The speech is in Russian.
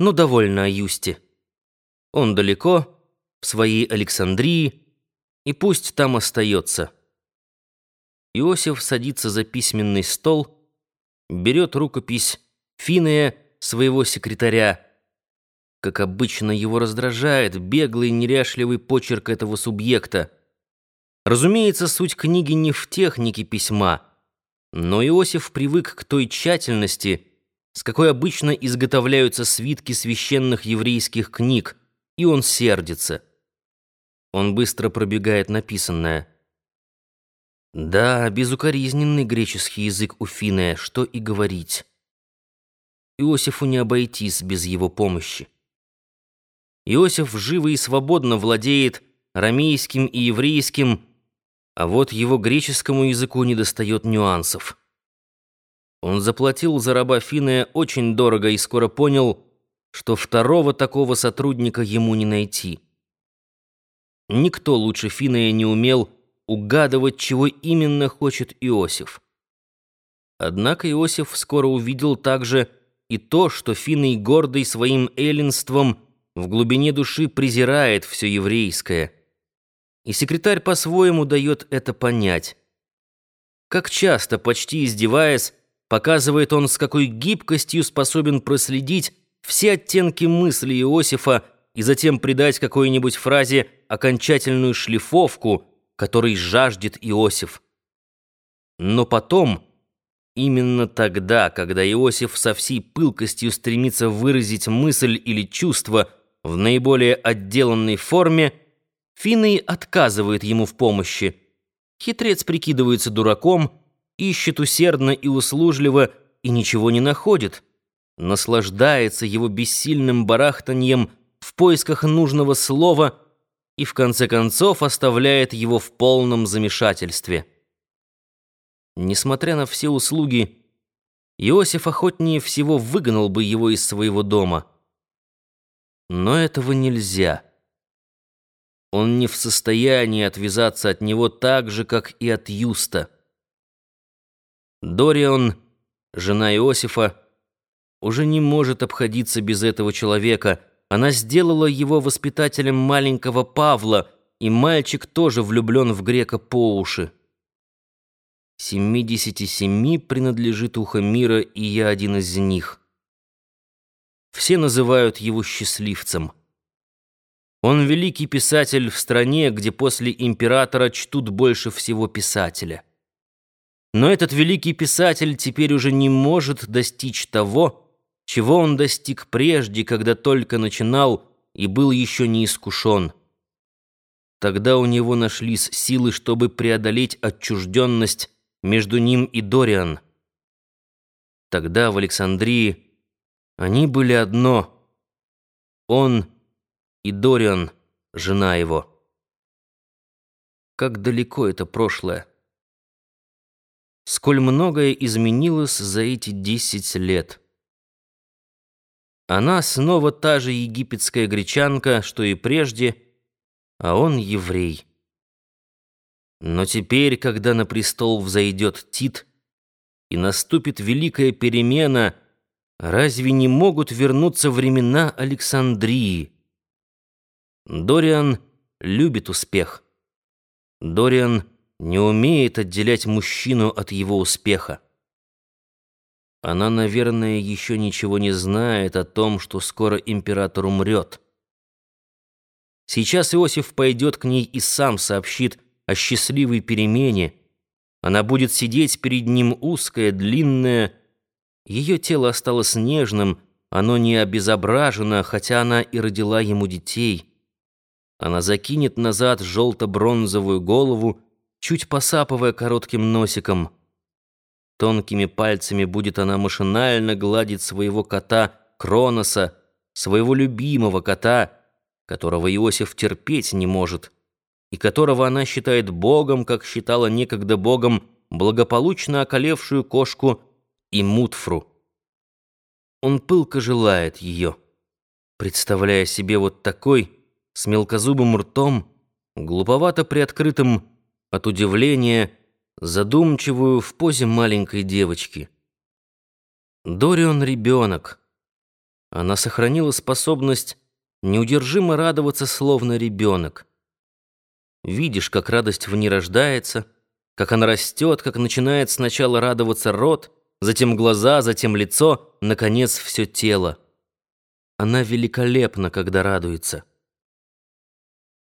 Ну, довольно о Юсте. Он далеко, в своей Александрии, и пусть там остается. Иосиф садится за письменный стол, берет рукопись Финея, своего секретаря. Как обычно, его раздражает беглый, неряшливый почерк этого субъекта. Разумеется, суть книги не в технике письма, но Иосиф привык к той тщательности, с какой обычно изготовляются свитки священных еврейских книг, и он сердится. Он быстро пробегает написанное. Да, безукоризненный греческий язык у Финея, что и говорить. Иосифу не обойтись без его помощи. Иосиф живо и свободно владеет рамейским и еврейским, а вот его греческому языку недостает нюансов. Он заплатил за раба Финея очень дорого и скоро понял, что второго такого сотрудника ему не найти. Никто лучше Финея не умел угадывать, чего именно хочет Иосиф. Однако Иосиф скоро увидел также и то, что Финей, гордый своим эллинством, в глубине души презирает все еврейское. И секретарь по-своему дает это понять. Как часто, почти издеваясь, Показывает он, с какой гибкостью способен проследить все оттенки мысли Иосифа и затем придать какой-нибудь фразе окончательную шлифовку, которой жаждет Иосиф. Но потом, именно тогда, когда Иосиф со всей пылкостью стремится выразить мысль или чувство в наиболее отделанной форме, Финный отказывает ему в помощи. Хитрец прикидывается дураком, ищет усердно и услужливо и ничего не находит, наслаждается его бессильным барахтаньем в поисках нужного слова и в конце концов оставляет его в полном замешательстве. Несмотря на все услуги, Иосиф охотнее всего выгнал бы его из своего дома. Но этого нельзя. Он не в состоянии отвязаться от него так же, как и от Юста. Дорион, жена Иосифа, уже не может обходиться без этого человека. Она сделала его воспитателем маленького Павла, и мальчик тоже влюблен в грека по уши. Семидесяти семи принадлежит ухо мира, и я один из них. Все называют его счастливцем. Он великий писатель в стране, где после императора чтут больше всего писателя. Но этот великий писатель теперь уже не может достичь того, чего он достиг прежде, когда только начинал и был еще не искушен. Тогда у него нашлись силы, чтобы преодолеть отчужденность между ним и Дориан. Тогда в Александрии они были одно. Он и Дориан, жена его. Как далеко это прошлое сколь многое изменилось за эти десять лет. Она снова та же египетская гречанка, что и прежде, а он еврей. Но теперь, когда на престол взойдет Тит и наступит великая перемена, разве не могут вернуться времена Александрии? Дориан любит успех. Дориан — не умеет отделять мужчину от его успеха. Она, наверное, еще ничего не знает о том, что скоро император умрет. Сейчас Иосиф пойдет к ней и сам сообщит о счастливой перемене. Она будет сидеть перед ним узкая, длинная. Ее тело осталось нежным, оно не обезображено, хотя она и родила ему детей. Она закинет назад желто-бронзовую голову, чуть посапывая коротким носиком. Тонкими пальцами будет она машинально гладить своего кота Кроноса, своего любимого кота, которого Иосиф терпеть не может, и которого она считает богом, как считала некогда богом благополучно околевшую кошку и Мутфру. Он пылко желает ее, представляя себе вот такой, с мелкозубым ртом, глуповато приоткрытым от удивления, задумчивую в позе маленькой девочки. Дорион ребенок. Она сохранила способность неудержимо радоваться, словно ребенок. Видишь, как радость в ней рождается, как она растет, как начинает сначала радоваться рот, затем глаза, затем лицо, наконец, все тело. Она великолепна, когда радуется.